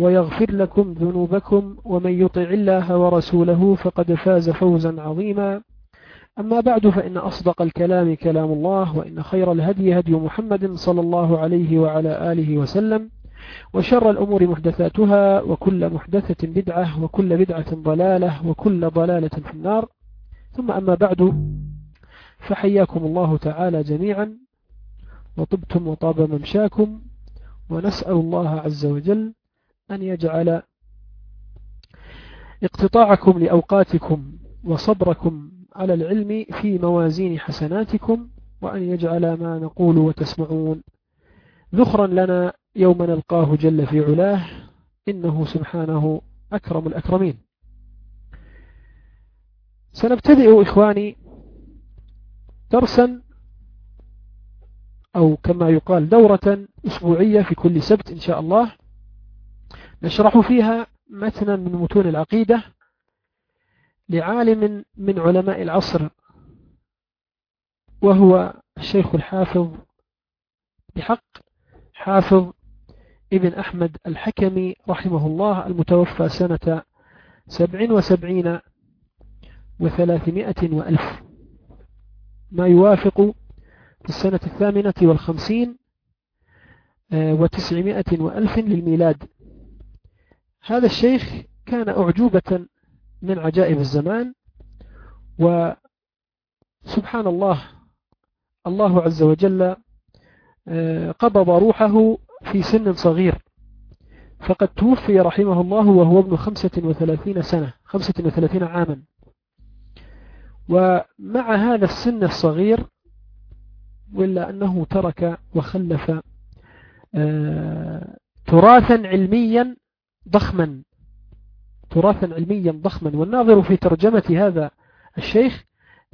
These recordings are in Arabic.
ويغفر لكم ذنوبكم ومن يطع الله ورسوله فقد فاز فوزا عظيما. أما بعد فإن أصدق الكلام كلام الله وإن خير الهدي هدي محمد صلى الله عليه وعلى آله وسلم وشر الأمور محدثاتها وكل محدثة بدعة وكل بدعة ضلالة وكل ضلالة في النار. ثم أما بعد فحياكم الله تعالى جميعا وطبتم وطاب ممشاكم ونسأل الله عز وجل أن يجعل اقتطاعكم لأوقاتكم وصبركم على العلم في موازين حسناتكم وأن يجعل ما نقول وتسمعون. ذخرا لنا يوم نلقاه جل في علاه إنه سبحانه أكرم الأكرمين. سنبتدئ إخواني درسا أو كما يقال دورة أسبوعية في كل سبت إن شاء الله. نشرح فيها متنا من متون العقيدة لعالم من علماء العصر وهو الشيخ الحافظ بحق حافظ ابن أحمد الحكمي رحمه الله المتوفى سنة سبع وسبعين وثلاثمائة وألف. ما يوافق في السنة الثامنة والخمسين آه، وتسعمائة وألف للميلاد. هذا الشيخ كان أعجوبة من عجائب الزمان وسبحان الله الله عز وجل آه، قبض روحه في سن صغير. فقد توفي رحمه الله وهو ابن خمسة وثلاثين سنة خمسة وثلاثين عاما. ومع هذا السن الصغير وإلا أنه ترك وخلف آه، تراثا علميا ضخما تراثا علميا ضخما. والناظر في ترجمة هذا الشيخ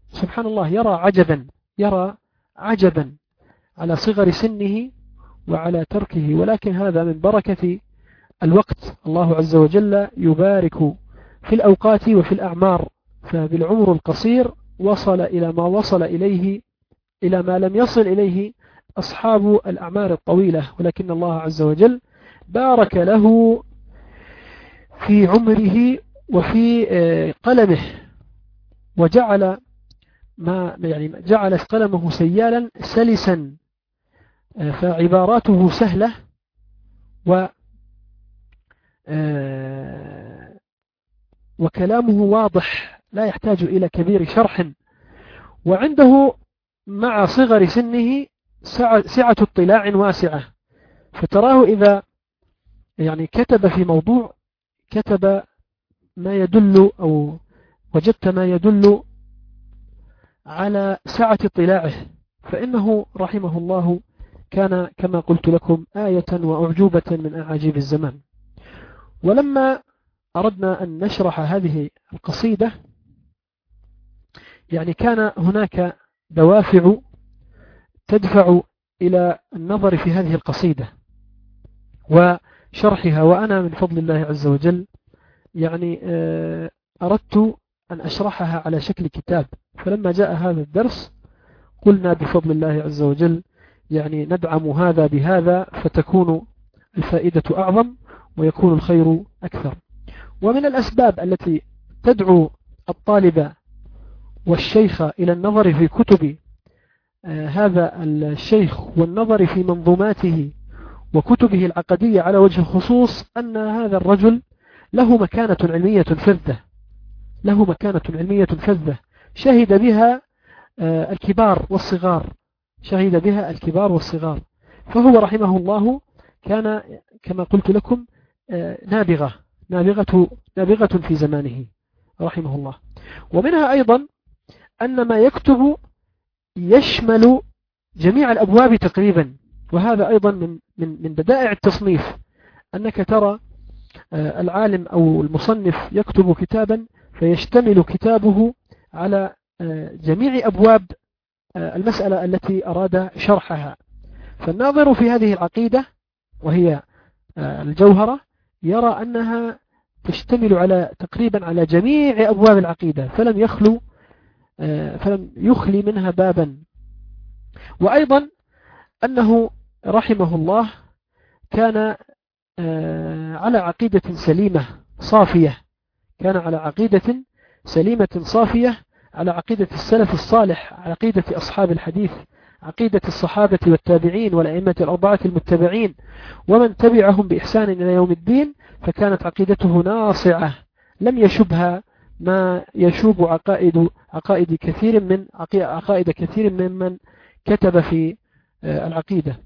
سبحان الله يرى عجبا يرى عجبا على صغر سنه وعلى تركه. ولكن هذا من بركة الوقت. الله عز وجل يبارك في الأوقات وفي الأعمار. فبالعمر القصير وصل إلى ما وصل إليه إلى ما لم يصل إليه أصحاب الأعمار الطويلة. ولكن الله عز وجل بارك له في عمره وفي آه، قلمه وجعل ما يعني جعل قلمه سيالا سلسا آه، فعباراته سهلة و آه، وكلامه واضح لا يحتاج إلى كبير شرح. وعنده مع صغر سنه سعة اطلاع واسعة. فتراه إذا يعني كتب في موضوع كتب ما يدل أو وجدت ما يدل على سعة اطلاعه فإنه رحمه الله كان كما قلت لكم آية وأعجوبة من أعاجيب الزمان. ولما أردنا أن نشرح هذه القصيدة يعني كان هناك دوافع تدفع إلى النظر في هذه القصيدة وشرحها وأنا من فضل الله عز وجل يعني آه، أردت أن أشرحها على شكل كتاب. فلما جاء هذا الدرس قلنا بفضل الله عز وجل يعني ندعم هذا بهذا فتكون الفائدة أعظم ويكون الخير أكثر. ومن الأسباب التي تدعو الطالب والشيخ إلى النظر في كتب آه، هذا الشيخ والنظر في منظوماته وكتبه العقدية على وجه الخصوص أن هذا الرجل له مكانة علمية فذة. له مكانة علمية فذة. شهد بها آه، الكبار والصغار. شهد بها الكبار والصغار. فهو رحمه الله كان كما قلت لكم آه، نابغة. نابغة, نابغة في زمانه. رحمه الله. ومنها أيضا أن ما يكتب يشمل جميع الأبواب تقريبا. وهذا أيضا من, من, من بدائع التصنيف. أنك ترى آه، العالم أو المصنف يكتب كتابا فيشتمل كتابه على آه، جميع أبواب آه، المسألة التي أراد شرحها. فالناظر في هذه العقيدة وهي الجوهرة يرى أنها تشتمل على تقريبا على جميع أبواب العقيدة فلم يخلو فلم يخلي منها بابا. وأيضا أنه رحمه الله كان آه، على عقيدة سليمة صافية كان على عقيدة سليمة صافية على عقيدة السلف الصالح عقيدة أصحاب الحديث عقيدة الصحابة والتابعين والأئمة الأربعة المتبعين ومن تبعهم بإحسان إلى يوم الدين فكانت عقيدته ناصعة لم يشبها ما يشوب عقائد عقائد كثير من عقائد كثير ممن كتب في العقيدة.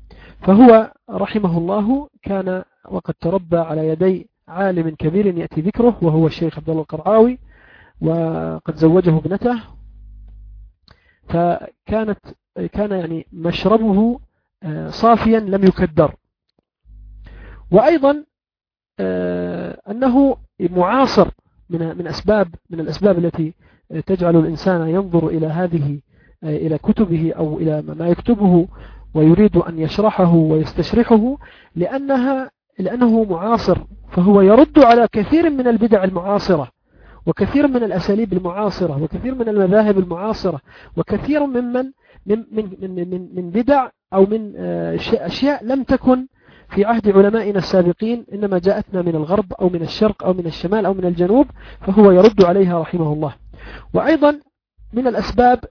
فهو رحمه الله كان وقد تربى على يدي عالم كبير يأتي ذكره وهو الشيخ عبد الله القرعاوي وقد زوجه ابنته. فكانت كان يعني مشربه آه، صافيا لم يكدر. وأيضا آه، أنه معاصر من من أسباب من الأسباب التي تجعل الإنسان ينظر إلى هذه إلى كتبه أو إلى ما يكتبه ويريد أن يشرحه ويستشرحه لأنها لأنه معاصر فهو يرد على كثير من البدع المعاصرة وكثير من الأساليب المعاصرة وكثير من المذاهب المعاصرة وكثير ممن من من من من, من بدع أو من آه، أشياء لم تكن في عهد علمائنا السابقين إنما جاءتنا من الغرب أو من الشرق أو من الشمال أو من الجنوب فهو يرد عليها رحمه الله. وأيضا من الأسباب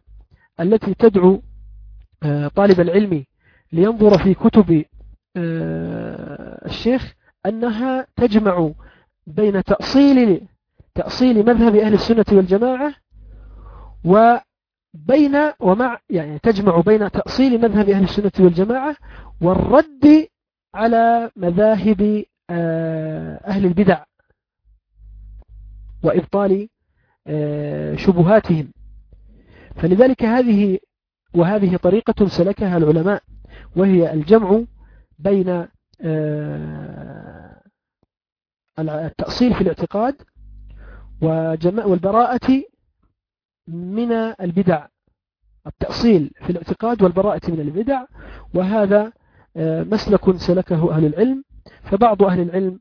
التي تدعو طالب العلم لينظر في كتب آه، الشيخ أنها تجمع بين تأصيل تأصيل مذهب أهل السنة والجماعة وبين ومع يعني تجمع بين تأصيل مذهب أهل السنة والجماعة والرد على مذاهب آه، أهل البدع وإبطال شبهاتهم. فلذلك هذه وهذه طريقة سلكها العلماء وهي الجمع بين آه، التأصيل في الاعتقاد والبراءة من البدع. التأصيل في الاعتقاد والبراءة من البدع وهذا آه، مسلك سلكه أهل العلم. فبعض أهل العلم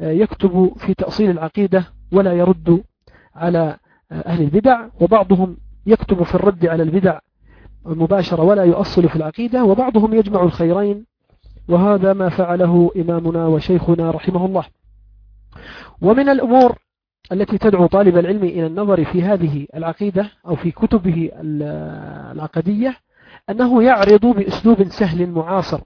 آه، يكتب في تأصيل العقيدة ولا يرد على أهل البدع وبعضهم يكتب في الرد على البدع المباشرة ولا يؤصل في العقيدة وبعضهم يجمع الخيرين وهذا ما فعله إمامنا وشيخنا رحمه الله. ومن الأمور التي تدعو طالب العلم إلى النظر في هذه العقيدة أو في كتبه العقدية أنه يعرض بأسلوب سهل معاصر.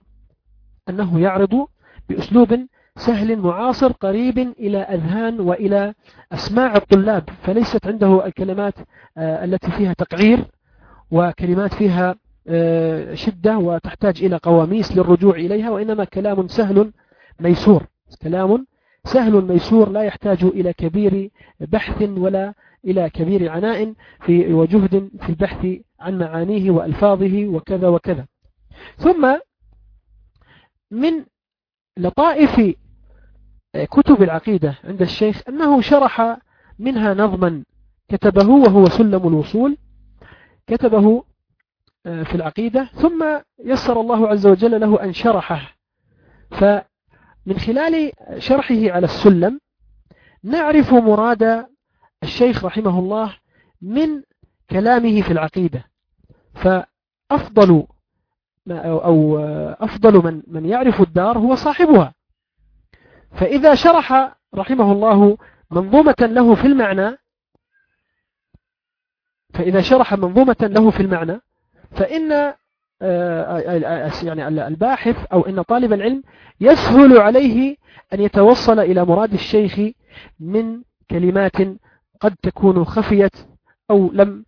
أنه يعرض بأسلوب سهل معاصر قريب إلى أذهان وإلى أسماع الطلاب فليست عنده الكلمات آه، التي فيها تقعير. وكلمات فيها آه، شدة وتحتاج إلى قواميس للرجوع إليها وإنما كلام سهل ميسور. كلام سهل ميسور لا يحتاج إلى كبير بحث ولا إلى كبير عناء في وجهد في البحث عن معانيه وألفاظه وكذا وكذا. ثم من لطائف كتب العقيدة عند الشيخ أنه شرح منها نظما كتبه وهو سلم الوصول كتبه آه، في العقيدة ثم يسر الله عز وجل له أن شرحه. فمن خلال شرحه على السلم نعرف مراد الشيخ رحمه الله من كلامه في العقيدة. فأفضل أو أفضل من من يعرف الدار هو صاحبها. فإذا شرح رحمه الله منظومة له في المعنى فإذا شرح منظومة له في المعنى فإن آه، يعني الباحث أو إن طالب العلم يسهل عليه أن يتوصل إلى مراد الشيخ من كلمات قد تكون خفيت أو لم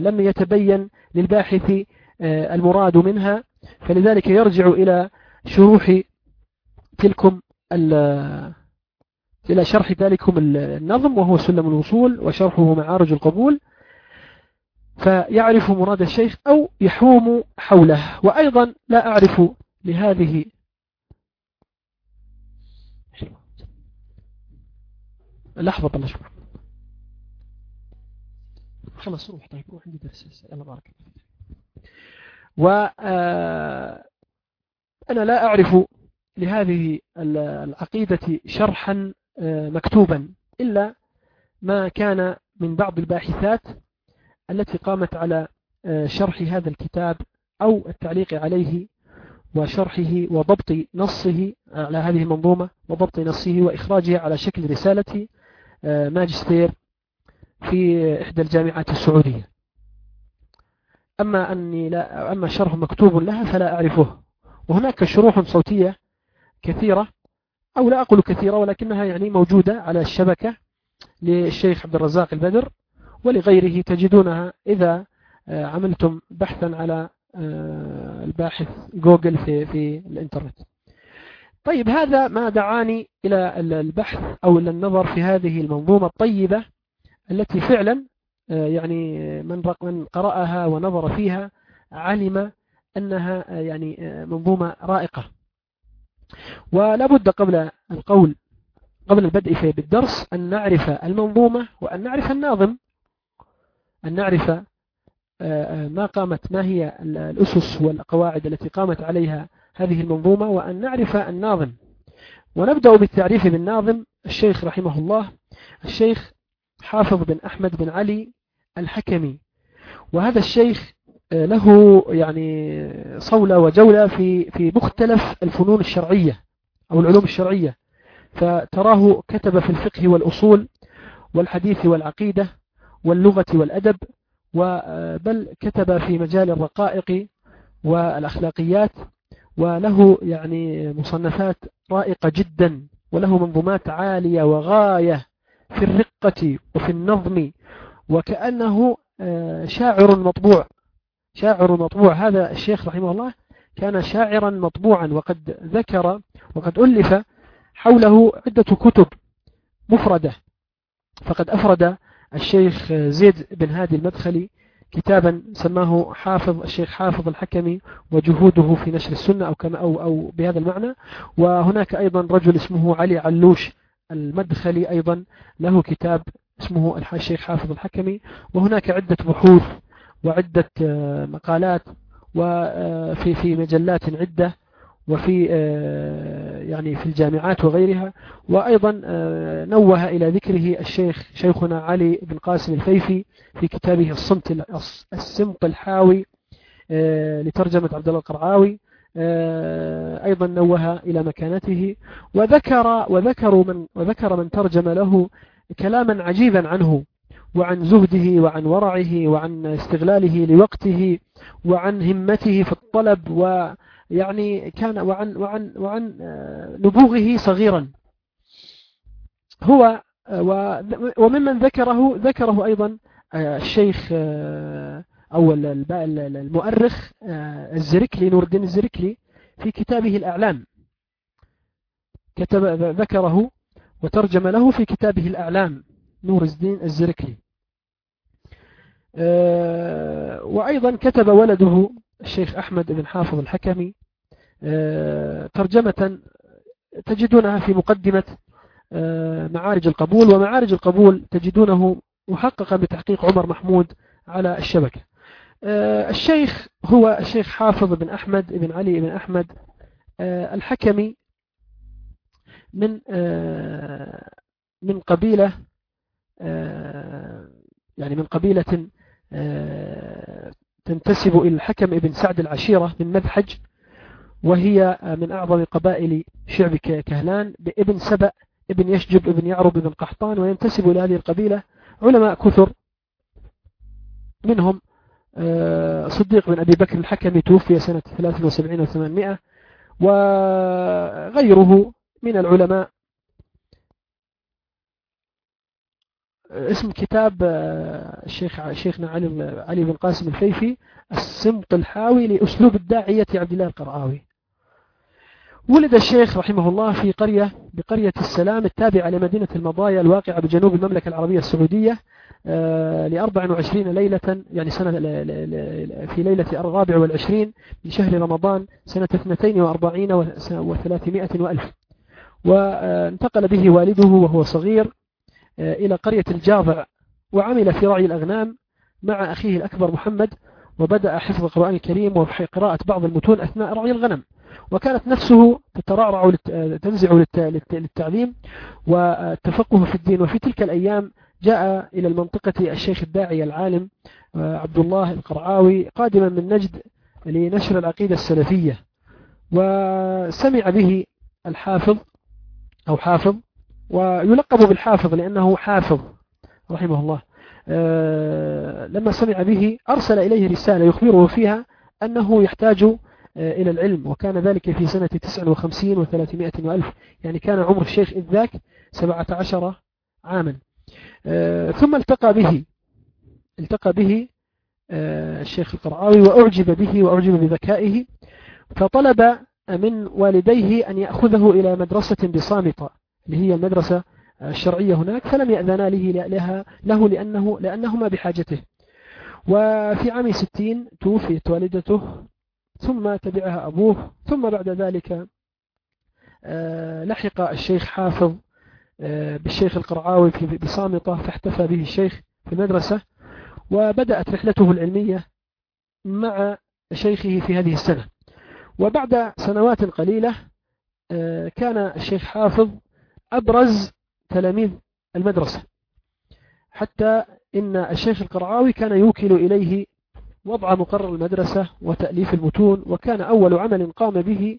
لم يتبين للباحث المراد منها. فلذلك يرجع إلى شروح تلكم إلى شرح ذلكم النظم وهو سلم الوصول وشرحه معارج القبول. فيعرف مراد الشيخ أو يحوم حوله. وأيضا لا أعرف لهذه. لحظة الله شوف خلص روح. طيب روح عندي درس. يلا بارك و آه، أنا لا أعرف لهذه العقيدة شرحا آه، مكتوبا إلا ما كان من بعض الباحثات التي قامت على آه، شرح هذا الكتاب أو التعليق عليه وشرحه وضبط نصه على هذه المنظومة وضبط نصه وإخراجه على شكل رسالة آه، ماجستير في إحدى الجامعات السعودية. أما أني لا أما شرح مكتوب لها فلا أعرفه. وهناك شروح صوتية كثيرة أو لا أقول كثيرة ولكنها يعني موجودة على الشبكة للشيخ عبد الرزاق البدر. ولغيره تجدونها. إذا آه، عملتم بحثا على آه، الباحث جوجل في, في الإنترنت. طيب هذا ما دعاني إلى البحث أو إلى النظر في هذه المنظومة الطيبة التي فعلا آه، يعني من من قرأها ونظر فيها علم أنها يعني منظومة رائقة. ولا بد قبل القول قبل البدء في بالدرس أن نعرف المنظومة وأن نعرف الناظم. أن نعرف آه، آه، ما قامت ما هي الأسس والقواعد التي قامت عليها هذه المنظومة وأن نعرف الناظم. ونبدأ بالتعريف بالناظم. الشيخ رحمه الله الشيخ حافظ بن أحمد بن علي الحكمي. وهذا الشيخ آه، له يعني صولة وجولة في في مختلف الفنون الشرعية أو العلوم الشرعية. فتراه كتب في الفقه والأصول والحديث والعقيدة. واللغة والأدب بل كتب في مجال الرقائق والأخلاقيات وله يعني مصنفات رائقة جدا وله منظومات عالية وغاية في الرقة وفي النظم وكأنه آه، شاعر مطبوع. شاعر مطبوع. هذا الشيخ رحمه الله كان شاعرا مطبوعا وقد ذكر وقد ألف حوله عدة كتب مفردة. فقد أفرد الشيخ زيد بن هادي المدخلي كتابا سماه حافظ الشيخ حافظ الحكمي وجهوده في نشر السنة أو, كما أو, أو بهذا المعنى. وهناك أيضا رجل اسمه علي علوش المدخلي أيضا له كتاب اسمه الشيخ حافظ الحكمي. وهناك عدة بحوث وعدة مقالات وفي في مجلات عدة. وفي آه، يعني في الجامعات وغيرها. وأيضا آه، نوه إلى ذكره الشيخ شيخنا علي بن قاسم الفيفي في كتابه الصمت السمط الحاوي آه، لترجمة عبد الله القرعاوي. أيضا نوه إلى مكانته. وذكر وذكر من وذكر من ترجم له كلاما عجيبا عنه وعن زهده وعن ورعه وعن استغلاله لوقته وعن همته في الطلب و يعني كان وعن, وعن, وعن آه، نبوغه صغيرا. هو آه، وممن ذكره ذكره أيضا آه، الشيخ أو المؤرخ الزركلي نور الدين الزركلي في كتابه الأعلام. كتب ذكره وترجم له في كتابه الأعلام نور الدين الزركلي. وأيضا كتب ولده الشيخ أحمد بن حافظ الحكمي ترجمة تجدونها في مقدمة آه، معارج القبول ومعارج القبول تجدونه محققا بتحقيق عمر محمود على الشبكة. آه، الشيخ هو الشيخ حافظ بن أحمد بن علي بن أحمد الحكمي من من قبيلة يعني من قبيلة تنتسب إلى الحكم ابن سعد العشيرة من مذحج وهي من أعظم قبائل شعب كهلان ابن سبأ ابن يشجب ابن يعرب ابن قحطان وينتسب إلى هذه القبيلة علماء كثر. منهم آه، صديق بن أبي بكر الحكمي توفي سنة 73 و800 وغيره من العلماء. اسم كتاب الشيخ شيخنا علي علي بن قاسم الفيفي السمط الحاوي لأسلوب الداعية عبد الله القرآوي. ولد الشيخ رحمه الله في قرية بقرية السلام التابعة لمدينة المضايا الواقعة بجنوب المملكة العربية السعودية ل 24 ليلة يعني سنة في ليلة الرابع والعشرين من شهر رمضان سنة 42 و300 وألف. وانتقل به والده وهو صغير إلى قرية الجاضع وعمل في رعي الأغنام مع أخيه الأكبر محمد وبدأ حفظ القرآن الكريم وقراءة بعض المتون أثناء رعي الغنم. وكانت نفسه تترعرع تنزع للتعليم والتفقه في الدين. وفي تلك الأيام جاء إلى المنطقة الشيخ الداعي العالم آه، عبد الله القرعاوي قادما من نجد لنشر العقيدة السلفية. وسمع به الحافظ أو حافظ ويلقب بالحافظ لأنه حافظ رحمه الله. لما سمع به أرسل إليه رسالة يخبره فيها أنه يحتاج آه، إلى العلم وكان ذلك في سنة 59 و300 وألف يعني كان عمر الشيخ إذ ذاك 17 عاما. آه، ثم التقى به التقى به الشيخ القرعاوي وأعجب به وأعجب بذكائه فطلب من والديه أن يأخذه إلى مدرسة بصامتة اللي هي المدرسة الشرعية هناك فلم يأذنا له, لها له لأنه لأنهما بحاجته. وفي عام ستين توفيت والدته ثم تبعها أبوه ثم بعد ذلك آه، لحق الشيخ حافظ آه، بالشيخ القرعاوي في بصامطة فاحتفى به الشيخ في المدرسة. وبدأت رحلته العلمية مع شيخه في هذه السنة. وبعد سنوات قليلة آه، كان الشيخ حافظ أبرز تلاميذ المدرسة. حتى إن الشيخ القرعاوي كان يوكل إليه وضع مقرر المدرسة وتأليف المتون وكان أول عمل قام به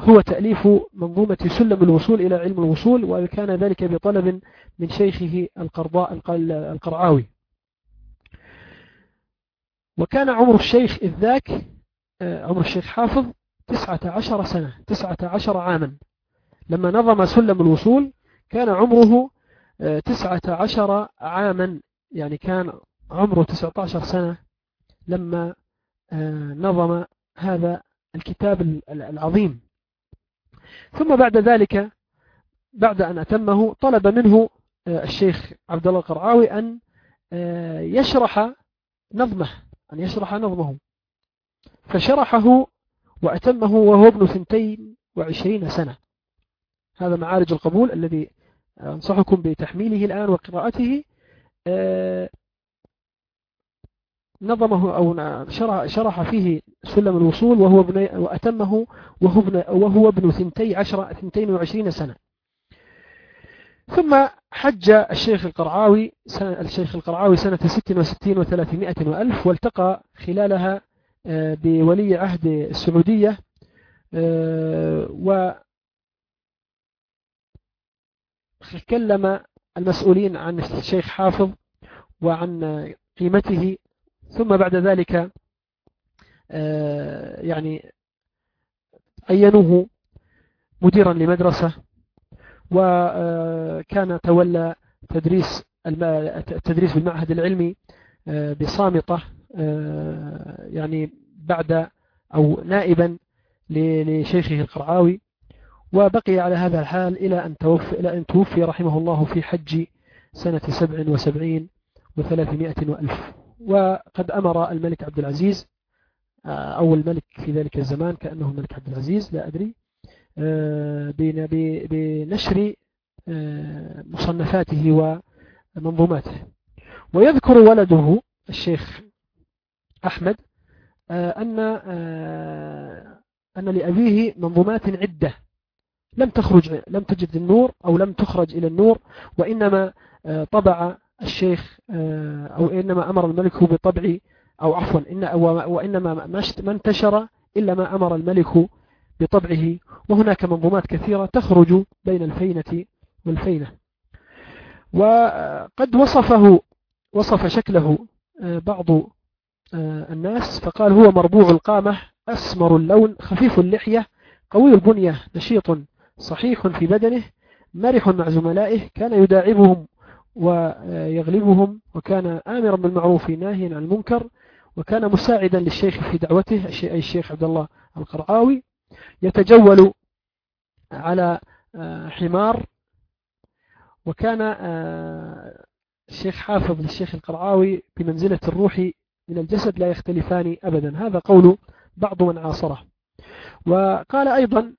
هو تأليف منظومة سلم الوصول إلى علم الوصول وكان ذلك بطلب من شيخه القرضاء القرعاوي. وكان عمر الشيخ إذ ذاك آه، عمر الشيخ حافظ تسعة عشر سنة تسعة عشر عاما. لما نظم سلم الوصول كان عمره آه، تسعة عشر عاما يعني كان عمره تسعة عشر سنة لما آه، نظم هذا الكتاب العظيم. ثم بعد ذلك بعد أن أتمه طلب منه آه، الشيخ عبد الله القرعاوي أن يشرح نظمه أن يشرح نظمه. فشرحه وأتمه وهو ابن ثنتين وعشرين سنة. هذا معارج القبول الذي أنصحكم بتحميله الآن وقراءته آه، نظمه أو شرح, فيه سلم الوصول وهو ابن وأتمه وهو ابن, وهو ابن ثنتي عشر ثنتين وعشرين سنة. ثم حج الشيخ القرعاوي الشيخ القرعاوي سنة ست وستين وثلاثمائة وألف والتقى خلالها آه، بولي عهد السعودية آه، و تكلم المسؤولين عن الشيخ حافظ وعن قيمته ثم بعد ذلك آه، يعني عينوه مديرا لمدرسة وكان تولى تدريس التدريس بالمعهد العلمي آه، بصامطة آه، يعني بعد أو نائبا لشيخه القرعاوي. وبقي على هذا الحال إلى أن توفي, إلى أن توفي رحمه الله في حج سنة سبع وسبعين وثلاثمائة وألف. وقد أمر الملك عبد العزيز آه، أو الملك في ذلك الزمان كأنه الملك عبد العزيز لا أدري آه، بنشر آه، مصنفاته ومنظوماته. ويذكر ولده الشيخ أحمد أن أن لأبيه منظومات عدة. لم تخرج لم تجد النور أو لم تخرج إلى النور وإنما آه، طبع الشيخ آه، أو إنما أمر الملك بطبع أو عفوا إن وإنما ما انتشر إلا ما أمر الملك بطبعه. وهناك منظومات كثيرة تخرج بين الفينة والفينة. وقد وصفه وصف شكله آه، بعض الناس فقال هو مربوع القامة أسمر اللون خفيف اللحية قوي البنية نشيط صحيح في بدنه مرح مع زملائه كان يداعبهم ويغلبهم وكان آمرا بالمعروف ناهيا عن المنكر وكان مساعدا للشيخ في دعوته أي الشيخ عبد الله القرعاوي يتجول على آه، حمار وكان آه، الشيخ حافظ للشيخ القرعاوي بمنزلة الروح من الجسد لا يختلفان أبدا. هذا قول بعض من عاصره. وقال أيضا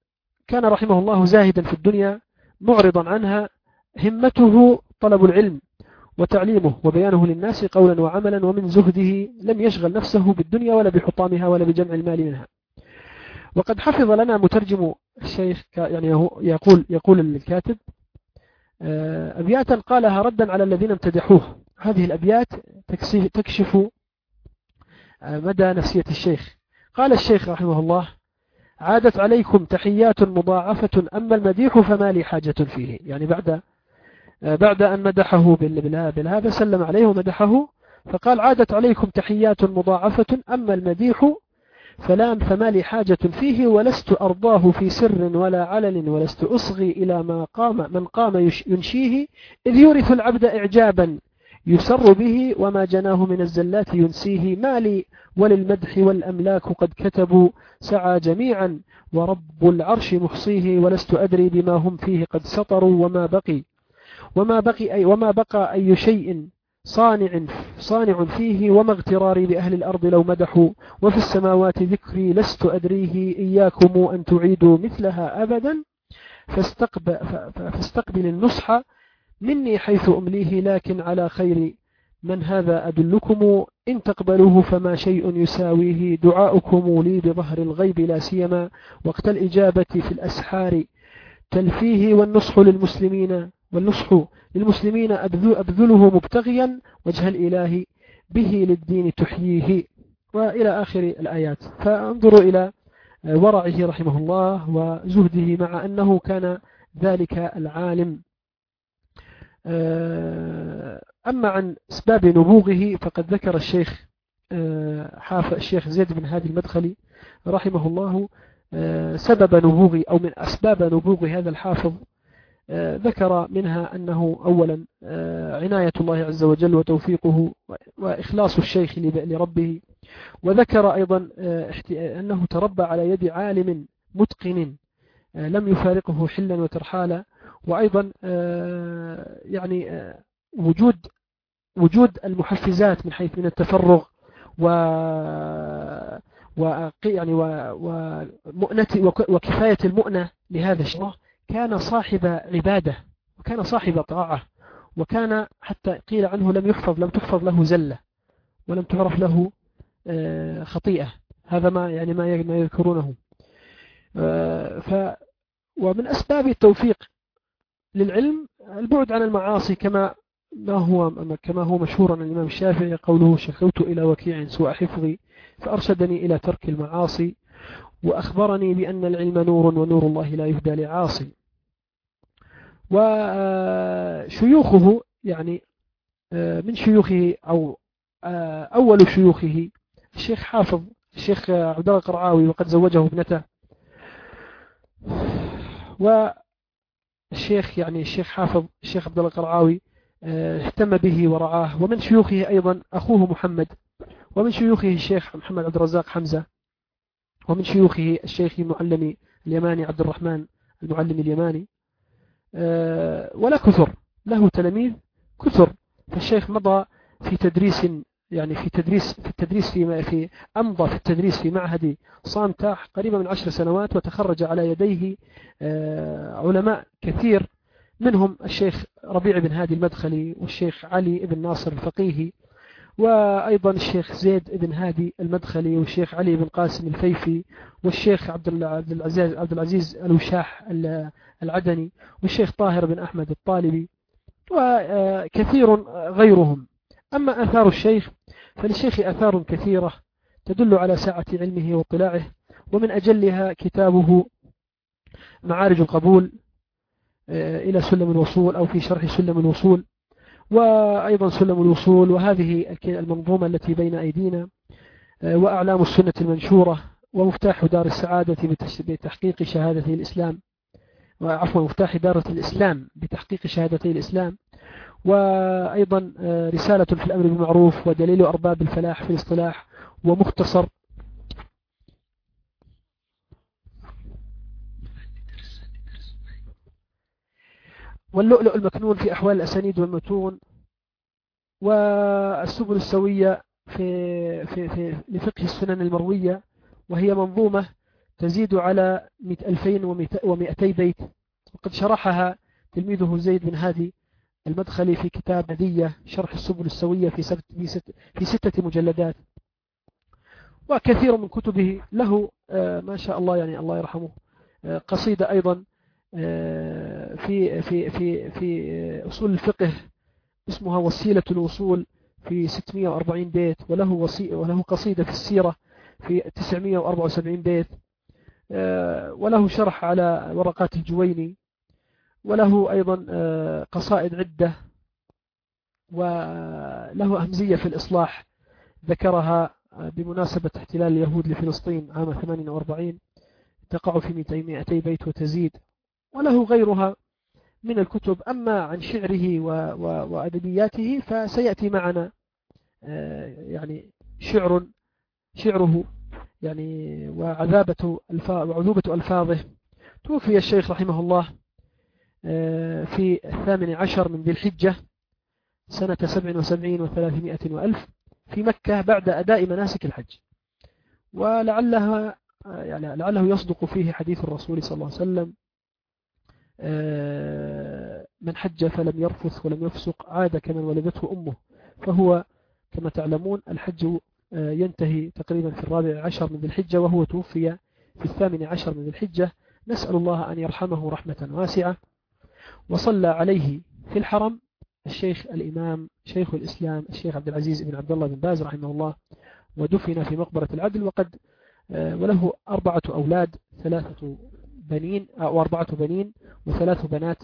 كان رحمه الله زاهدا في الدنيا معرضا عنها همته طلب العلم وتعليمه وبيانه للناس قولا وعملا ومن زهده لم يشغل نفسه بالدنيا ولا بحطامها ولا بجمع المال منها. وقد حفظ لنا مترجم الشيخ يعني يقول يقول الكاتب آه، أبياتا قالها ردا على الذين امتدحوه. هذه الأبيات تكشف آه، مدى نفسية الشيخ. قال الشيخ رحمه الله عادت عليكم تحيات مضاعفة أما المديح فما لي حاجة فيه. يعني بعد آه، بعد أن مدحه بالهذا سلم عليه ومدحه فقال عادت عليكم تحيات مضاعفة أما المديح فلا فما لي حاجة فيه ولست أرضاه في سر ولا علل ولست أصغي إلى ما قام من قام ينشيه إذ يورث العبد إعجابا. يسر به وما جناه من الزلات ينسيه ما لي وللمدح والأملاك قد كتبوا سعى جميعا ورب العرش محصيه ولست أدري بما هم فيه قد سطروا وما بقي وما بقي أي وما بقى أي شيء صانع صانع فيه وما اغتراري بأهل الأرض لو مدحوا وفي السماوات ذكري لست أدريه إياكم أن تعيدوا مثلها أبدا فاستقبل, فاستقبل النصح مني حيث أمليه لكن على خير. من هذا أدلكم؟ إن تقبلوه فما شيء يساويه. دعاؤكم لي بظهر الغيب لا سيما وقت الإجابة في الأسحار. تلفيه والنصح للمسلمين. والنصح للمسلمين أبذله مبتغيا وجه الإله. به للدين تحييه. وإلى آخر الآيات. فانظروا إلى ورعه رحمه الله وزهده مع أنه كان ذلك العالم. آه، أما عن أسباب نبوغه فقد ذكر الشيخ آه، حافظ الشيخ زيد بن هادي المدخلي رحمه الله آه، سبب نبوغ أو من أسباب نبوغ هذا الحافظ. ذكر منها أنه أولا عناية الله عز وجل وتوفيقه وإخلاص الشيخ لربه. وذكر أيضا أنه تربى على يد عالم متقن لم يفارقه حلا وترحالا. وأيضا آه، يعني آه، وجود وجود المحفزات من حيث من التفرغ و و يعني ومؤنة وكفاية المؤنة لهذا الشيء كان صاحب عبادة وكان صاحب طاعة وكان حتى قيل عنه لم يحفظ لم تحفظ له زلة ولم تعرف له آه، خطيئة. هذا ما يعني ما يذكرونه. ف ومن أسباب التوفيق للعلم البعد عن المعاصي كما ما هو كما هو مشهور عن الإمام الشافعي قوله شكوت إلى وكيع سوء حفظي فأرشدني إلى ترك المعاصي وأخبرني بأن العلم نور ونور الله لا يهدى لعاصي. وشيوخه يعني من شيوخه أو أول شيوخه الشيخ حافظ الشيخ عبد الله القرعاوي وقد زوجه ابنته. و الشيخ يعني الشيخ حافظ الشيخ عبد الله القرعاوي آه، اهتم به ورعاه. ومن شيوخه أيضا أخوه محمد. ومن شيوخه الشيخ محمد عبد الرزاق حمزة. ومن شيوخه الشيخ المعلم اليماني عبد الرحمن المعلم اليماني. آه، ولا كثر. له تلاميذ كثر. فالشيخ مضى في تدريس يعني في تدريس في التدريس في في أمضى في التدريس في معهد صامتاح قريبا من عشر سنوات وتخرج على يديه آه، علماء كثير منهم الشيخ ربيع بن هادي المدخلي والشيخ علي بن ناصر الفقيهي وأيضا الشيخ زيد بن هادي المدخلي والشيخ علي بن قاسم الفيفي والشيخ عبد العزيز عبد العزيز الوشاح العدني والشيخ طاهر بن أحمد الطالبي وكثير غيرهم. أما آثار الشيخ فللشيخ آثار كثيرة تدل على سعة علمه واطلاعه ومن أجلها كتابه معارج القبول آه، إلى سلم الوصول أو في شرح سلم الوصول وأيضا سلم الوصول وهذه المنظومة التي بين أيدينا آه، وأعلام السنة المنشورة ومفتاح دار السعادة بتحقيق شهادتي الإسلام وعفوا مفتاح دارة الإسلام بتحقيق شهادتي الإسلام. وأيضا رسالة في الأمر بالمعروف ودليل أرباب الفلاح في الاصطلاح ومختصر. واللؤلؤ المكنون في أحوال الأسانيد والمتون والسبل السوية في, في, في لفقه السنن المروية وهي منظومة تزيد على 2200 بيت. وقد شرحها تلميذه زيد بن هادي المدخلي في كتاب هدية شرح السبل السوية في, ست في ستة مجلدات. وكثير من كتبه له آه، ما شاء الله يعني الله يرحمه آه، قصيدة أيضا آه، في في في في أصول الفقه اسمها وسيلة الوصول في 640 بيت وله وصي وله قصيدة في السيرة في 974 بيت وله شرح على ورقات الجويني وله أيضا آه، قصائد عدة وله أهمزية في الإصلاح. ذكرها بمناسبة احتلال اليهود لفلسطين عام 48 تقع في 200 بيت وتزيد. وله غيرها من الكتب. أما عن شعره وأدبياته فسيأتي معنا آه، يعني شعر شعره يعني وعذابة وعذوبة ألفاظه. توفي الشيخ رحمه الله آه، في الثامن عشر من ذي الحجة سنة سبع وسبعين وثلاثمائة وألف في مكة بعد أداء مناسك الحج. ولعلها يعني لعله يصدق فيه حديث الرسول صلى الله عليه وسلم آه، من حج فلم يرفث ولم يفسق عاد كمن ولدته أمه. فهو كما تعلمون الحج آه، ينتهي تقريبا في الرابع عشر من ذي الحجة وهو توفي في الثامن عشر من ذي الحجة. نسأل الله أن يرحمه رحمة واسعة. وصلى عليه في الحرم الشيخ الإمام شيخ الإسلام الشيخ عبد العزيز بن عبد الله بن باز رحمه الله ودفن في مقبرة العدل وقد آه، وله أربعة أولاد ثلاثة بنين أو أربعة بنين وثلاث بنات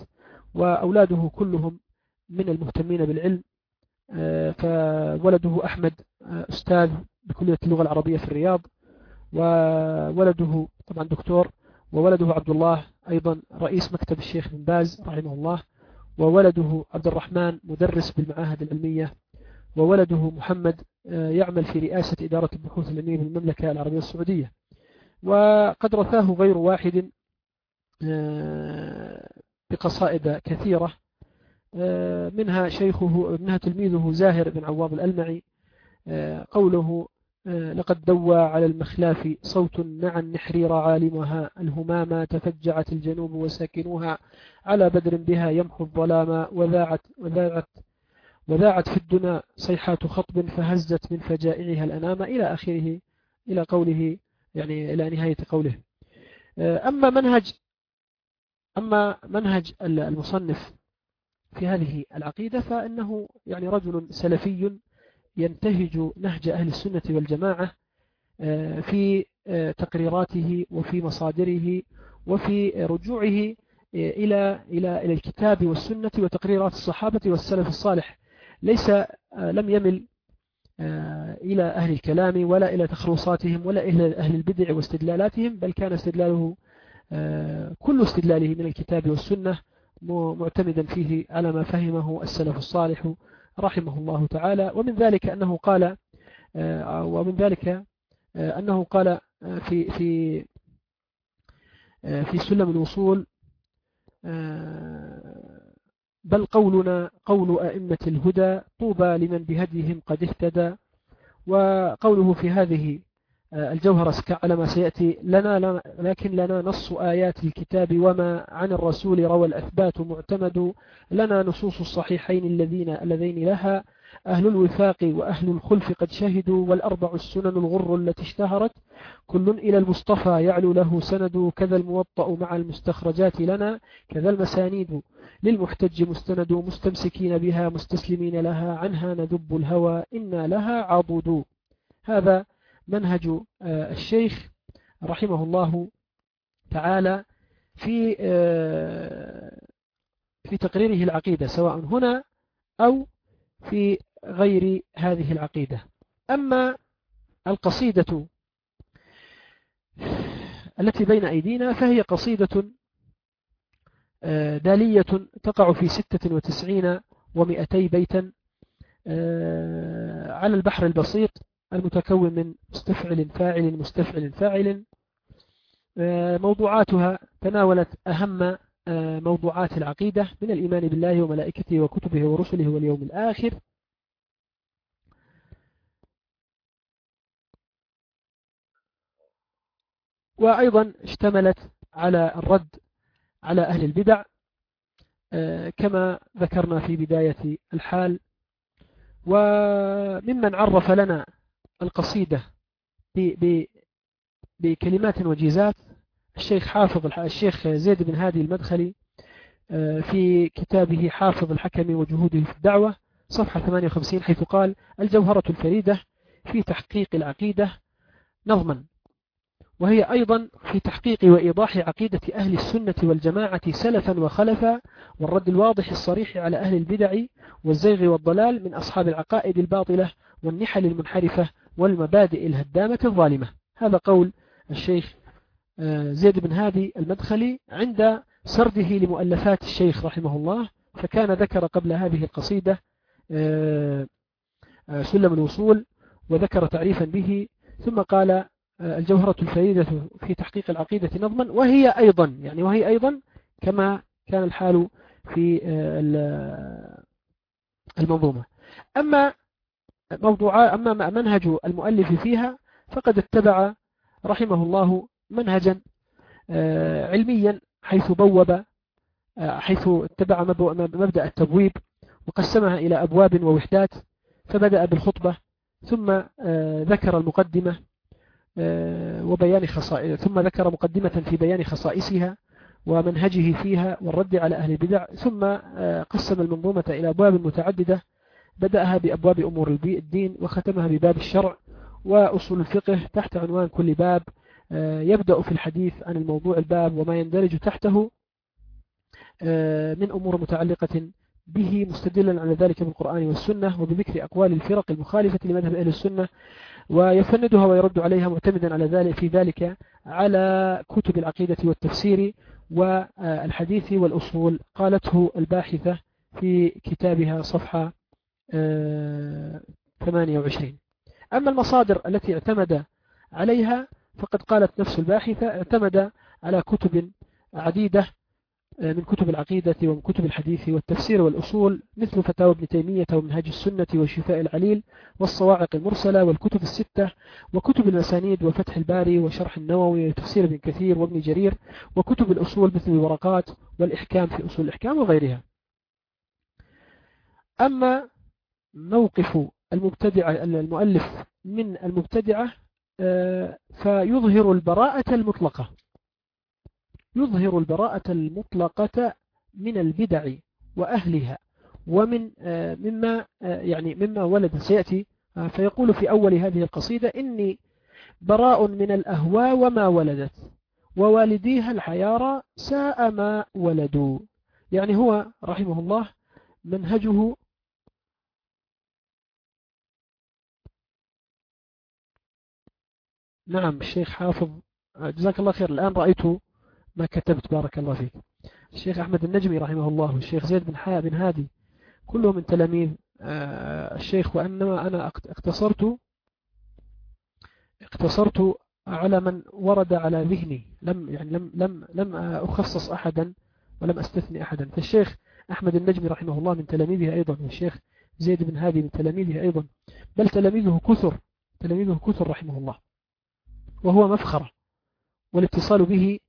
وأولاده كلهم من المهتمين بالعلم آه، فولده أحمد آه، أستاذ بكلية اللغة العربية في الرياض وولده طبعا دكتور وولده عبد الله أيضا رئيس مكتب الشيخ بن باز رحمه الله وولده عبد الرحمن مدرس بالمعاهد العلمية وولده محمد آه، يعمل في رئاسة إدارة البحوث العلمية بالمملكة العربية السعودية. وقد رثاه غير واحد بقصائد كثيرة آه، منها شيخه منها تلميذه زاهر بن عواب الألمعي آه، قوله آه، لقد دوى على المخلاف صوت نعى النحرير عالمها الهمامة تفجعت الجنوب وساكنوها على بدر بها يمحو الظلام وذاعت, وذاعت, وذاعت في الدنا صيحات خطب فهزت من فجائعها الأنام إلى آخره إلى قوله يعني إلى نهاية قوله. أما منهج أما منهج المصنف في هذه العقيدة فإنه يعني رجل سلفي ينتهج نهج أهل السنة والجماعة آه، في آه، تقريراته وفي مصادره وفي رجوعه آه، إلى إلى إلى الكتاب والسنة وتقريرات الصحابة والسلف الصالح. ليس لم يمل إلى أهل الكلام ولا إلى تخرصاتهم ولا إلى أهل البدع واستدلالاتهم بل كان استدلاله كل استدلاله من الكتاب والسنة معتمدا فيه على ما فهمه السلف الصالح رحمه الله تعالى. ومن ذلك أنه قال آه، ومن ذلك آه، أنه قال آه، في في في سلم الوصول بل قولنا قول أئمة الهدى طوبى لمن بهديهم قد اهتدى. وقوله في هذه آه، الجوهر على ما سيأتي. لنا لكن لنا نص آيات الكتاب وما عن الرسول روى الأثبات معتمد. لنا نصوص الصحيحين الذين اللذين لها. أهل الوفاق وأهل الخلف قد شهدوا والأربع السنن الغر التي اشتهرت. كل إلى المصطفى يعلو له سند. كذا الموطأ مع المستخرجات لنا. كذا المسانيد للمحتج مستند. مستمسكين بها مستسلمين لها. عنها ندب الهوى. إنا لها عضد هذا منهج آه، الشيخ رحمه الله تعالى في آه، في تقريره العقيدة سواء هنا أو في غير هذه العقيدة. أما القصيدة التي بين أيدينا فهي قصيدة آه، دالية تقع في ستة وتسعين ومئتي بيتا على البحر البسيط. المتكون من مستفعل فاعل مستفعل فاعل. موضوعاتها تناولت أهم موضوعات العقيدة من الإيمان بالله وملائكته وكتبه ورسله واليوم الآخر. وأيضا اشتملت على الرد على أهل البدع آه، كما ذكرنا في بداية الحال. وممن عرف لنا القصيدة بكلمات وجيزات. الشيخ حافظ الشيخ زيد بن هادي المدخلي آه، في كتابه حافظ الحكم وجهوده في الدعوة صفحة 58 حيث قال الجوهرة الفريدة في تحقيق العقيدة نظما وهي أيضا في تحقيق وإيضاح عقيدة أهل السنة والجماعة سلفا وخلفا والرد الواضح الصريح على أهل البدع والزيغ والضلال من أصحاب العقائد الباطلة والنحل المنحرفة والمبادئ الهدامة الظالمة. هذا قول الشيخ آه، زيد بن هادي المدخلي عند سرده لمؤلفات الشيخ رحمه الله فكان ذكر قبل هذه القصيدة آه، آه، سلم الوصول وذكر تعريفا به ثم قال الجوهرة الفريدة في تحقيق العقيدة نظما وهي أيضا يعني وهي أيضا كما كان الحال في المنظومة. أما موضوع أما منهج المؤلف فيها فقد اتبع رحمه الله منهجا آه، علميا حيث بوب آه، حيث اتبع مبدأ التبويب وقسمها إلى أبواب ووحدات فبدأ بالخطبة ثم آه، ذكر المقدمة وبيان خصائص ثم ذكر مقدمة في بيان خصائصها ومنهجه فيها والرد على أهل البدع ثم قسم المنظومة إلى أبواب متعددة بدأها بأبواب أمور الدين وختمها بباب الشرع وأصول الفقه تحت عنوان كل باب. آه، يبدأ في الحديث عن الموضوع الباب وما يندرج تحته آه، من أمور متعلقة به مستدلا على ذلك بالقرآن والسنة وبذكر أقوال الفرق المخالفة لمذهب أهل السنة ويفندها ويرد عليها معتمدا على ذلك في ذلك على كتب العقيدة والتفسير والحديث والأصول. قالته الباحثة في كتابها صفحة 28 آه، أما المصادر التي اعتمد عليها فقد قالت نفس الباحثة اعتمد على كتب عديدة آه، من كتب العقيدة ومن كتب الحديث والتفسير والأصول مثل فتاوى ابن تيمية ومنهاج السنة وشفاء العليل والصواعق المرسلة والكتب الستة وكتب المسانيد وفتح الباري وشرح النووي وتفسير ابن كثير وابن جرير وكتب الأصول مثل الورقات والإحكام في أصول الإحكام وغيرها. أما موقف المبتدع المؤلف من المبتدعة آه، فيظهر البراءة المطلقة. يظهر البراءة المطلقة من البدع وأهلها ومن آه، مما آه، يعني مما ولد. سيأتي فيقول في أول هذه القصيدة إني براء من الأهواء وما ولدت ووالديها الحيارى ساء ما ولدوا. يعني هو رحمه الله منهجه نعم الشيخ حافظ جزاك الله خير. الآن رأيت ما كتبت. بارك الله فيك. الشيخ أحمد النجمي رحمه الله والشيخ زيد بن حياء بن هادي كلهم من تلاميذ آه، الشيخ. وأنما أنا اقتصرت اقتصرت على من ورد على ذهني. لم يعني لم لم لم أخصص أحدا ولم أستثني أحدا. فالشيخ أحمد النجمي رحمه الله من تلاميذه أيضا والشيخ زيد بن هادي من تلاميذه أيضا. بل تلاميذه كثر تلاميذه كثر رحمه الله. وهو مفخرة والاتصال به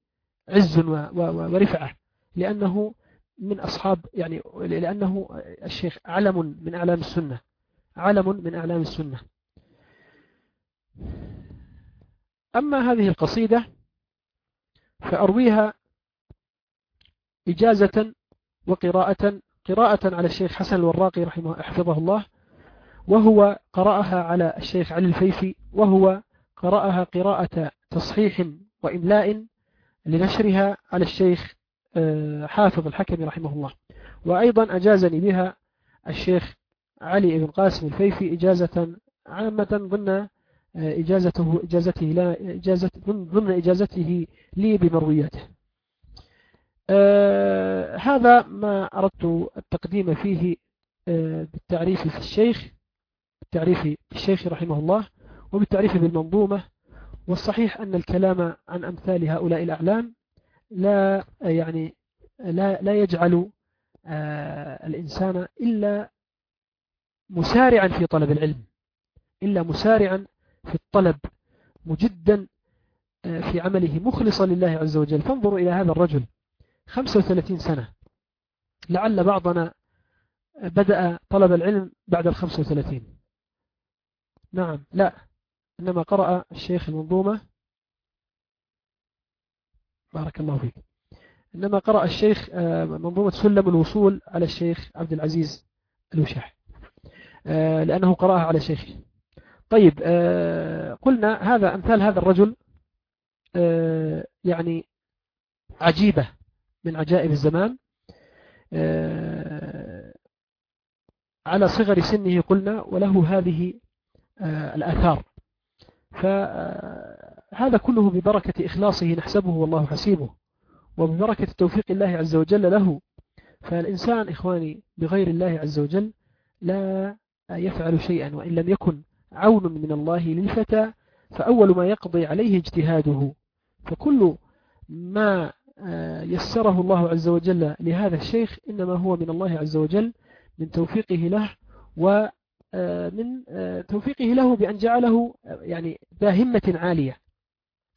عز ورفعة لأنه من أصحاب يعني لأنه الشيخ علم من أعلام السنة علم من أعلام السنة. أما هذه القصيدة فأرويها إجازة وقراءة قراءة على الشيخ حسن الوراقي رحمه حفظه الله وهو قرأها على الشيخ علي الفيفي وهو قرأها قراءة تصحيح وإملاء لنشرها على الشيخ آه، حافظ الحكم رحمه الله. وأيضا أجازني بها الشيخ علي بن قاسم الفيفي إجازة عامة ضمن آه، إجازته إجازته لا إجازة ضمن إجازته لي بمروياته آه هذا ما أردت التقديم فيه بالتعريف في الشيخ بالتعريف بالشيخ رحمه الله. وبالتعريف بالمنظومة والصحيح أن الكلام عن أمثال هؤلاء الأعلام لا يعني لا لا يجعل آه، الإنسان إلا مسارعا في طلب العلم إلا مسارعا في الطلب مجدا آه، في عمله مخلصا لله عز وجل. فانظروا إلى هذا الرجل 35 سنة. لعل بعضنا بدأ طلب العلم بعد ال 35 نعم لا. إنما قرأ الشيخ المنظومة. بارك الله فيك. إنما قرأ الشيخ آه، منظومة سلم الوصول على الشيخ عبد العزيز الوشاح. آه، لأنه قرأها على شيخه. طيب آه، قلنا هذا أمثال هذا الرجل يعني عجيبة من عجائب الزمان. على صغر سنه قلنا وله هذه الآثار. فهذا كله ببركة إخلاصه نحسبه والله حسيبه وببركة توفيق الله عز وجل له. فالإنسان إخواني بغير الله عز وجل لا يفعل شيئا وإن لم يكن عون من الله للفتى فأول ما يقضي عليه اجتهاده. فكل ما يسره الله عز وجل لهذا الشيخ إنما هو من الله عز وجل من توفيقه له ومن توفيقه له بأن جعله يعني ذا همة عالية.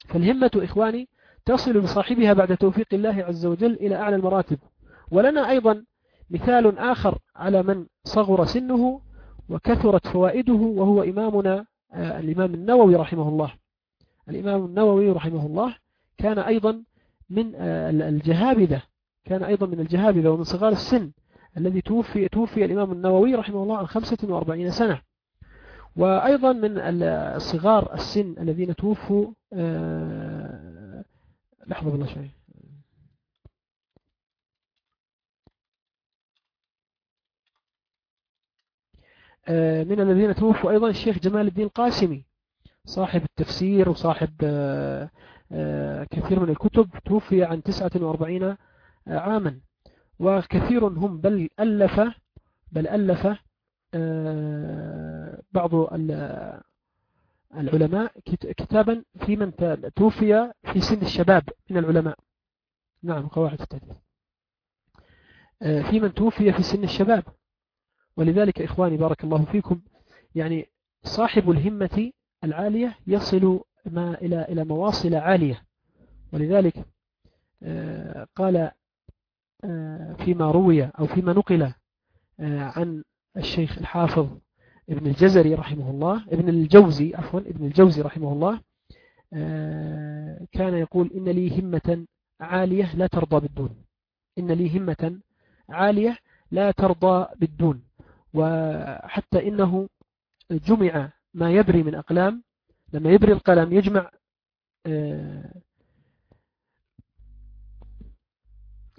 فالهمة إخواني تصل بصاحبها بعد توفيق الله عز وجل إلى أعلى المراتب. ولنا أيضا مثال آخر على من صغر سنه وكثرت فوائده وهو إمامنا آه، الإمام النووي رحمه الله. الإمام النووي رحمه الله كان أيضا من آه، الجهابذة كان أيضا من الجهابذة ومن صغار السن. الذي توفي, توفي الإمام النووي رحمه الله عن 45 سنة. وأيضا من صغار السن الذين توفوا آه، لحظة بالله شوي. آه، من الذين توفوا أيضا الشيخ جمال الدين القاسمي صاحب التفسير وصاحب آه، كثير من الكتب توفي عن 49 عاما. وكثير هم بل ألف بل ألف بعض العلماء كتابا في من توفي في سن الشباب من العلماء. نعم قواعد التحديث. في من توفي في سن الشباب. ولذلك إخواني بارك الله فيكم يعني صاحب الهمة العالية يصل ما إلى إلى مواصل عالية. ولذلك آه، قال آه، فيما روي أو فيما نقل آه، عن الشيخ الحافظ ابن الجزري رحمه الله ابن الجوزي عفوا ابن الجوزي رحمه الله كان يقول إن لي همة عالية لا ترضى بالدون. إن لي همة عالية لا ترضى بالدون. وحتى إنه جمع ما يبري من أقلام لما يبري القلم يجمع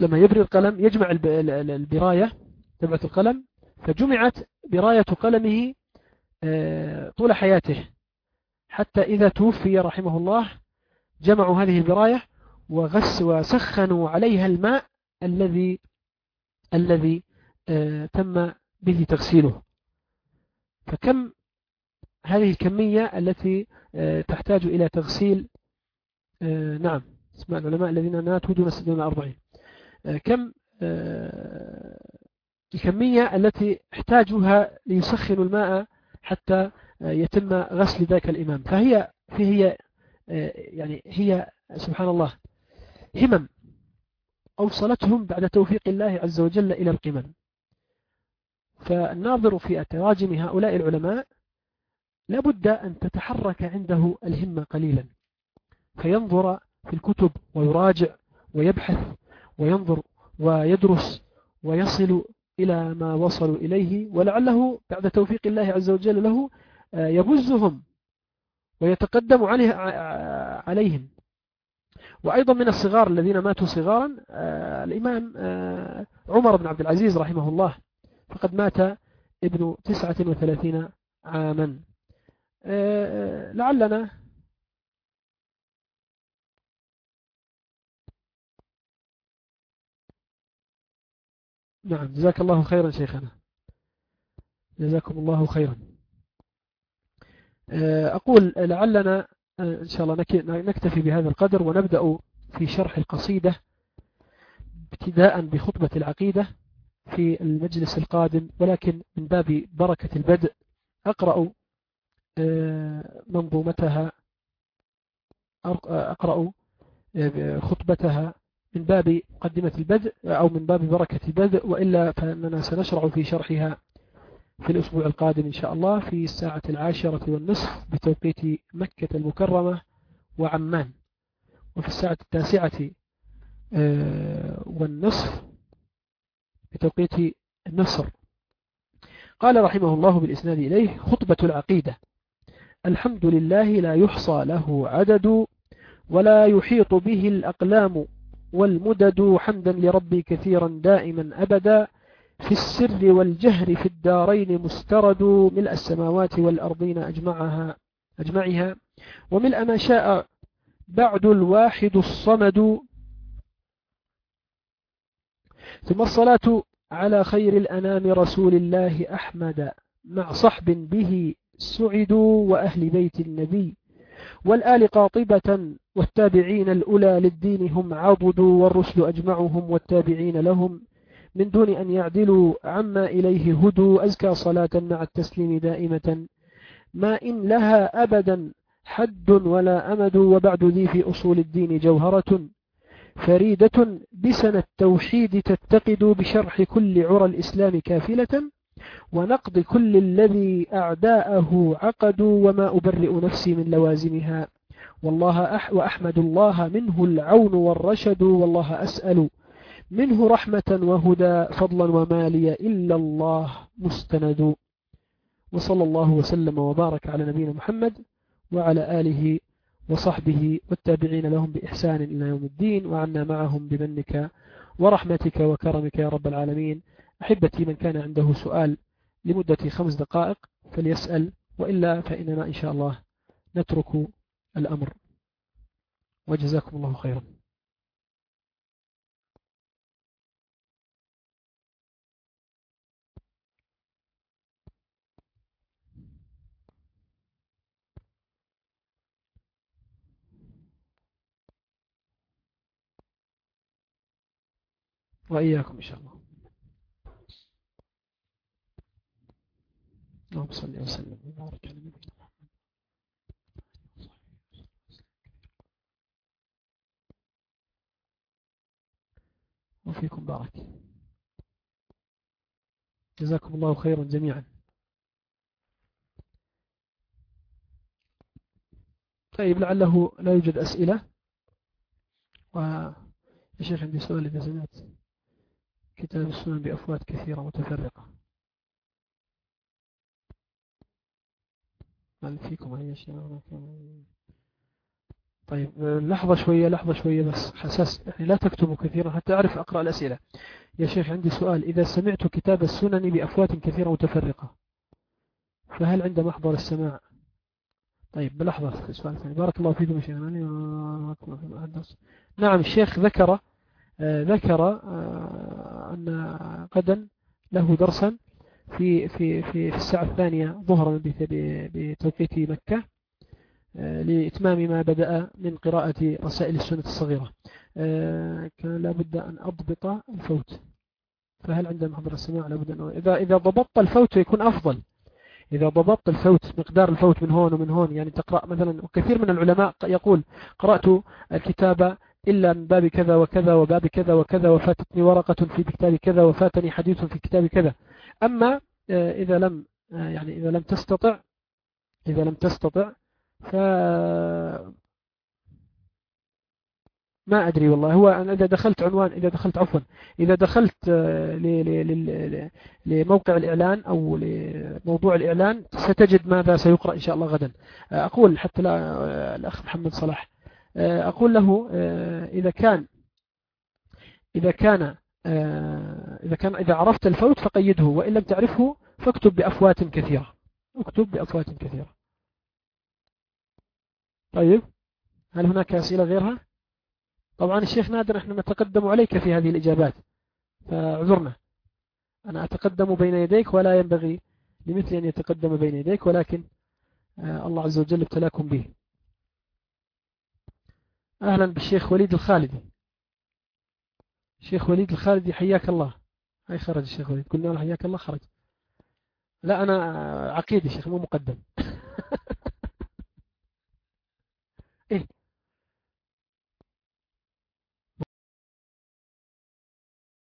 لما يبري القلم يجمع البراية تبعة القلم فجمعت براية قلمه آه، طول حياته. حتى إذا توفي رحمه الله جمعوا هذه البراية وغس وسخنوا عليها الماء الذي الذي آه، تم به تغسيله. فكم هذه الكمية التي آه، تحتاج إلى تغسيل؟ نعم. اسماء العلماء الذين ماتوا دون أربعين آه، كم الكمية التي احتاجها ليسخن الماء حتى يتم غسل ذاك الإمام. فهي فهي يعني هي سبحان الله همم أوصلتهم بعد توفيق الله عز وجل إلى القمم. فالناظر في تراجم هؤلاء العلماء لابد أن تتحرك عنده الهمة قليلا. فينظر في الكتب ويراجع ويبحث وينظر ويدرس ويصل إلى ما وصلوا إليه ولعله بعد توفيق الله عز وجل له آه، يبزهم ويتقدم عليه عليهم. وأيضا من الصغار الذين ماتوا صغارا آه، الإمام آه، عمر بن عبد العزيز رحمه الله فقد مات ابن تسعة وثلاثين عاما. آه، آه، لعلنا نعم جزاك الله خيرا شيخنا. جزاكم الله خيرا. آه، أقول لعلنا آه، إن شاء الله نكتفي بهذا القدر ونبدأ في شرح القصيدة ابتداء بخطبة العقيدة في المجلس القادم ولكن من باب بركة البدء أقرأ آه، منظومتها أقرأ خطبتها من باب مقدمة البدء أو من باب بركة البدء وإلا فإننا سنشرع في شرحها في الأسبوع القادم إن شاء الله في الساعة العاشرة والنصف بتوقيت مكة المكرمة وعمان. وفي الساعة التاسعة آه، والنصف بتوقيت النصر قال رحمه الله بالإسناد إليه خطبة العقيدة الحمد لله لا يحصى له عدد ولا يحيط به الأقلام والمدد حمدا لربي كثيرا دائما أبدا في السر والجهر في الدارين مسترد ملء السماوات والأرضين أجمعها أجمعها. وملء ما شاء بعد الواحد الصمد. ثم الصلاة على خير الأنام رسول الله أحمد مع صحب به سعدوا وأهل بيت النبي. والآل قاطبة والتابعين الأولى للدين هم عضدوا والرسل أجمعهم والتابعين لهم من دون أن يعدلوا عما إليه هدوا أزكى صلاة مع التسليم دائمة. ما إن لها أبدا حد ولا أمد وبعد ذي في أصول الدين جوهرة فريدة بسن التوحيد تتقد بشرح كل عرى الإسلام كافلة. ونقض كل الذي أعداءه عقدوا وما أبرئ نفسي من لوازمها. والله أح وأحمد الله منه العون والرشد والله أسأل منه رحمة وهدى فضلا وما لي إلا الله مستند. وصلى الله وسلم وبارك على نبينا محمد وعلى آله وصحبه والتابعين لهم بإحسان إلى يوم الدين وعنا معهم بمنك ورحمتك وكرمك يا رب العالمين. أحبتي من كان عنده سؤال لمدة خمس دقائق فليسأل وإلا فإننا إن شاء الله نترك الأمر. وجزاكم الله خيرا. وإياكم إن شاء الله. اللهم صل وسلم. وبارك على نبينا محمد. وفيكم بارك. جزاكم الله خيرا جميعا. طيب لعله لا يوجد أسئلة. ويا شيخ عندي سؤال. إذا سمعت كتاب السنن بأفوات كثيرة متفرقة هل فيكم أي شيء طيب لحظة شوية لحظة شوية بس. حساس. يعني لا تكتبوا كثيرا حتى أعرف أقرأ الأسئلة. يا شيخ عندي سؤال. إذا سمعت كتاب السنن بأفوات كثيرة متفرقة فهل عند محضر السماع؟ طيب بلحظة. سؤال ثاني. بارك الله فيكم يا شيخ. نعم الشيخ ذكر آه، ذكر آه، أن غدا له درسا في في في الساعة الثانية ظهرا بتوقيت مكة آه، لإتمام ما بدأ من قراءة رسائل السنة الصغيرة. كان لابد أن أضبط الفوت. فهل عند محضر السماع لابد أن إذا إذا ضبطت الفوت يكون أفضل. إذا ضبطت الفوت مقدار الفوت من هون ومن هون يعني تقرأ مثلا وكثير من العلماء يقول قرأت الكتاب إلا من باب كذا وكذا وباب كذا وكذا وفاتتني ورقة في كتاب كذا وفاتني حديث في كتاب كذا. أما آه، إذا لم آه، يعني إذا لم تستطع إذا لم تستطع ف ما أدري والله. هو أنا إذا دخلت عنوان إذا دخلت عفوا إذا دخلت آه، لموقع الإعلان أو لموضوع الإعلان ستجد ماذا سيقرأ إن شاء الله غدا. أقول حتى لا الأخ محمد صلاح أقول له إذا كان إذا كان إذا كان إذا عرفت الفوت فقيده وإن لم تعرفه فاكتب بأفوات كثيرة. اكتب بأفوات كثيرة. طيب هل هناك أسئلة غيرها؟ طبعا الشيخ نادر إحنا نتقدم عليك في هذه الإجابات. فاعذرنا. أنا أتقدم بين يديك ولا ينبغي لمثل أن يتقدم بين يديك ولكن آه، الله عز وجل ابتلاكم به. أهلا بالشيخ وليد الخالدي. شيخ وليد الخالدي حياك الله. هاي خرج الشيخ وليد. قلنا له حياك الله خرج. لا أنا عقيدة شيخ مو مقدم. إيه.